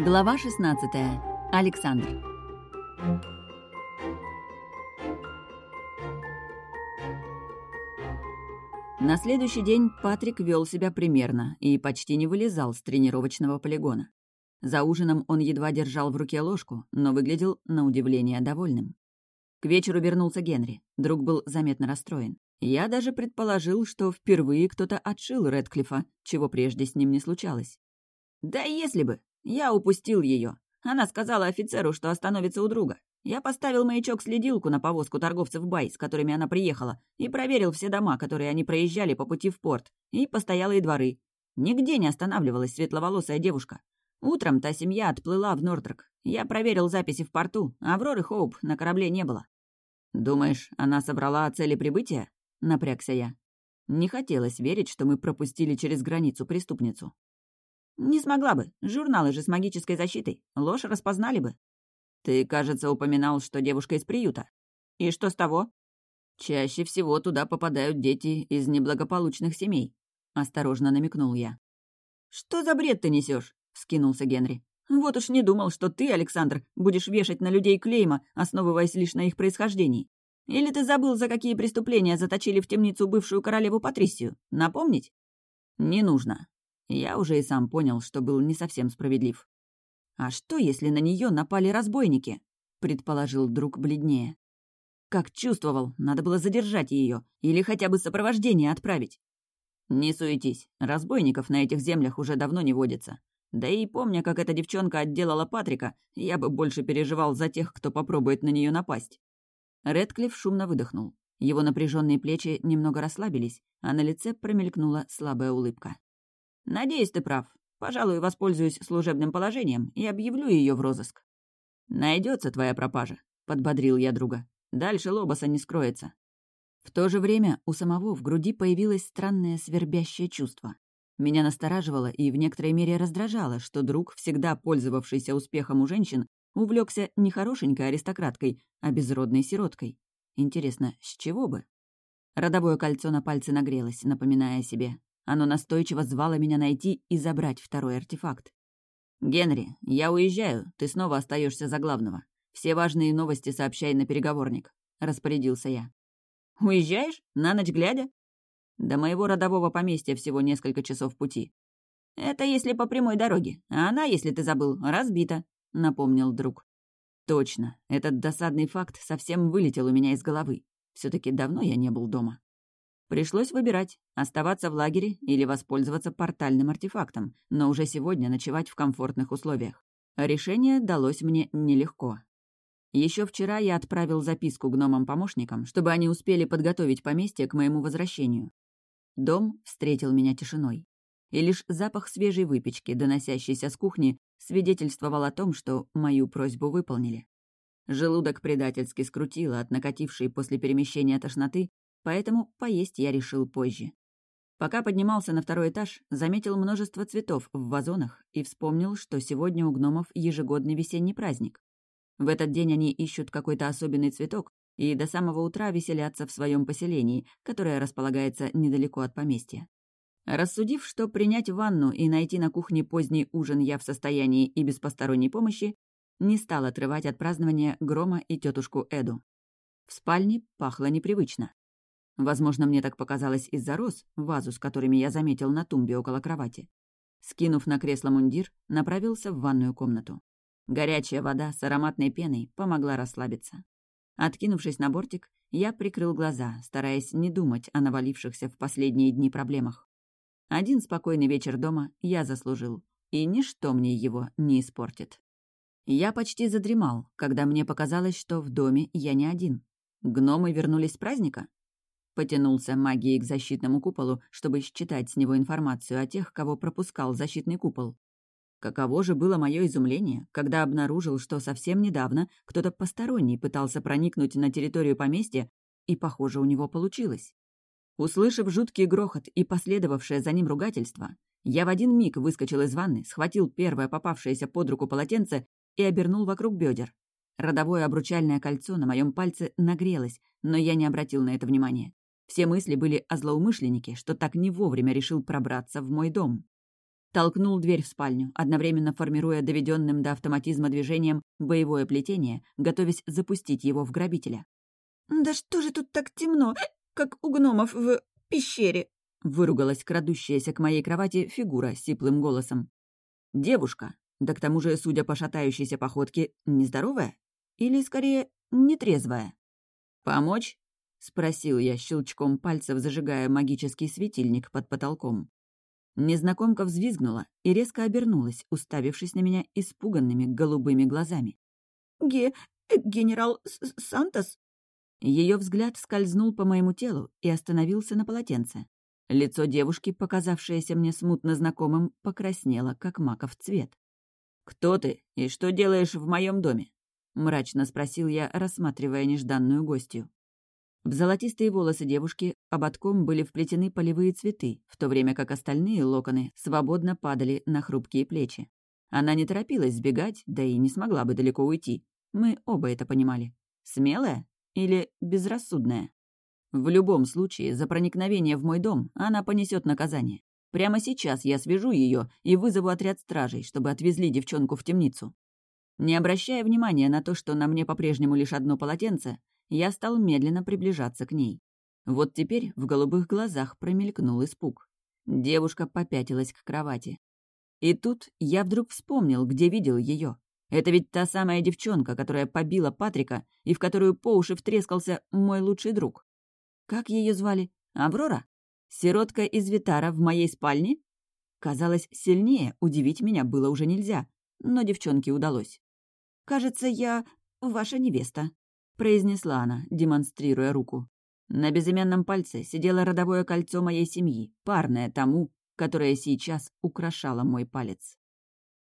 Глава 16. Александр. На следующий день Патрик вел себя примерно и почти не вылезал с тренировочного полигона. За ужином он едва держал в руке ложку, но выглядел, на удивление, довольным. К вечеру вернулся Генри. Друг был заметно расстроен. Я даже предположил, что впервые кто-то отшил Редклифа, чего прежде с ним не случалось. «Да если бы! Я упустил ее. Она сказала офицеру, что остановится у друга. Я поставил маячок-следилку на повозку торговцев Бай, с которыми она приехала, и проверил все дома, которые они проезжали по пути в порт, и постоялые дворы. Нигде не останавливалась светловолосая девушка. Утром та семья отплыла в Нордрак. Я проверил записи в порту, а Авроры Хоуп на корабле не было. «Думаешь, она собрала о цели прибытия?» — напрягся я. Не хотелось верить, что мы пропустили через границу преступницу. «Не смогла бы. Журналы же с магической защитой. Ложь распознали бы». «Ты, кажется, упоминал, что девушка из приюта. И что с того?» «Чаще всего туда попадают дети из неблагополучных семей», — осторожно намекнул я. «Что за бред ты несешь? скинулся Генри. «Вот уж не думал, что ты, Александр, будешь вешать на людей клейма, основываясь лишь на их происхождении. Или ты забыл, за какие преступления заточили в темницу бывшую королеву Патрисию? Напомнить?» «Не нужно. Я уже и сам понял, что был не совсем справедлив. «А что, если на нее напали разбойники?» — предположил друг бледнее. «Как чувствовал, надо было задержать ее или хотя бы сопровождение отправить». «Не суетись, разбойников на этих землях уже давно не водится. Да и помня, как эта девчонка отделала Патрика, я бы больше переживал за тех, кто попробует на нее напасть». Редклифф шумно выдохнул. Его напряженные плечи немного расслабились, а на лице промелькнула слабая улыбка. «Надеюсь, ты прав. Пожалуй, воспользуюсь служебным положением и объявлю ее в розыск». Найдется твоя пропажа», — подбодрил я друга. «Дальше Лобоса не скроется». В то же время у самого в груди появилось странное свербящее чувство. Меня настораживало и в некоторой мере раздражало, что друг, всегда пользовавшийся успехом у женщин, увлекся не хорошенькой аристократкой, а безродной сироткой. Интересно, с чего бы? Родовое кольцо на пальце нагрелось, напоминая о себе. Оно настойчиво звало меня найти и забрать второй артефакт. «Генри, я уезжаю, ты снова остаешься за главного. Все важные новости сообщай на переговорник», — распорядился я. «Уезжаешь? На ночь глядя?» «До моего родового поместья всего несколько часов пути». «Это если по прямой дороге, а она, если ты забыл, разбита», — напомнил друг. «Точно, этот досадный факт совсем вылетел у меня из головы. все таки давно я не был дома». Пришлось выбирать, оставаться в лагере или воспользоваться портальным артефактом, но уже сегодня ночевать в комфортных условиях. Решение далось мне нелегко. Еще вчера я отправил записку гномам-помощникам, чтобы они успели подготовить поместье к моему возвращению. Дом встретил меня тишиной. И лишь запах свежей выпечки, доносящийся с кухни, свидетельствовал о том, что мою просьбу выполнили. Желудок предательски скрутило от накатившей после перемещения тошноты, поэтому поесть я решил позже. Пока поднимался на второй этаж, заметил множество цветов в вазонах и вспомнил, что сегодня у гномов ежегодный весенний праздник. В этот день они ищут какой-то особенный цветок и до самого утра веселятся в своем поселении, которое располагается недалеко от поместья. Рассудив, что принять ванну и найти на кухне поздний ужин я в состоянии и без посторонней помощи, не стал отрывать от празднования Грома и тетушку Эду. В спальне пахло непривычно. Возможно, мне так показалось из-за роз, вазу с которыми я заметил на тумбе около кровати. Скинув на кресло мундир, направился в ванную комнату. Горячая вода с ароматной пеной помогла расслабиться. Откинувшись на бортик, я прикрыл глаза, стараясь не думать о навалившихся в последние дни проблемах. Один спокойный вечер дома я заслужил, и ничто мне его не испортит. Я почти задремал, когда мне показалось, что в доме я не один. Гномы вернулись с праздника? Потянулся магией к защитному куполу, чтобы считать с него информацию о тех, кого пропускал защитный купол. Каково же было мое изумление, когда обнаружил, что совсем недавно кто-то посторонний пытался проникнуть на территорию поместья, и, похоже, у него получилось. Услышав жуткий грохот и последовавшее за ним ругательство, я в один миг выскочил из ванны, схватил первое попавшееся под руку полотенце и обернул вокруг бедер. Родовое обручальное кольцо на моем пальце нагрелось, но я не обратил на это внимания. Все мысли были о злоумышленнике, что так не вовремя решил пробраться в мой дом. Толкнул дверь в спальню, одновременно формируя доведенным до автоматизма движением боевое плетение, готовясь запустить его в грабителя. «Да что же тут так темно, как у гномов в пещере?» Выругалась крадущаяся к моей кровати фигура сиплым голосом. «Девушка, да к тому же, судя по шатающейся походке, нездоровая? Или, скорее, нетрезвая?» «Помочь?» — спросил я щелчком пальцев, зажигая магический светильник под потолком. Незнакомка взвизгнула и резко обернулась, уставившись на меня испуганными голубыми глазами. «Ге... генерал С Сантос?» Ее взгляд скользнул по моему телу и остановился на полотенце. Лицо девушки, показавшееся мне смутно знакомым, покраснело, как маков цвет. «Кто ты и что делаешь в моем доме?» — мрачно спросил я, рассматривая нежданную гостью. В золотистые волосы девушки ободком были вплетены полевые цветы, в то время как остальные локоны свободно падали на хрупкие плечи. Она не торопилась сбегать, да и не смогла бы далеко уйти. Мы оба это понимали. Смелая или безрассудная? В любом случае, за проникновение в мой дом она понесет наказание. Прямо сейчас я свяжу ее и вызову отряд стражей, чтобы отвезли девчонку в темницу. Не обращая внимания на то, что на мне по-прежнему лишь одно полотенце, я стал медленно приближаться к ней. Вот теперь в голубых глазах промелькнул испуг. Девушка попятилась к кровати. И тут я вдруг вспомнил, где видел ее. Это ведь та самая девчонка, которая побила Патрика и в которую по уши втрескался мой лучший друг. Как ее звали? Аврора? Сиротка из Витара в моей спальне? Казалось, сильнее удивить меня было уже нельзя, но девчонке удалось. «Кажется, я ваша невеста», — произнесла она, демонстрируя руку. На безымянном пальце сидело родовое кольцо моей семьи, парное тому, которое сейчас украшало мой палец.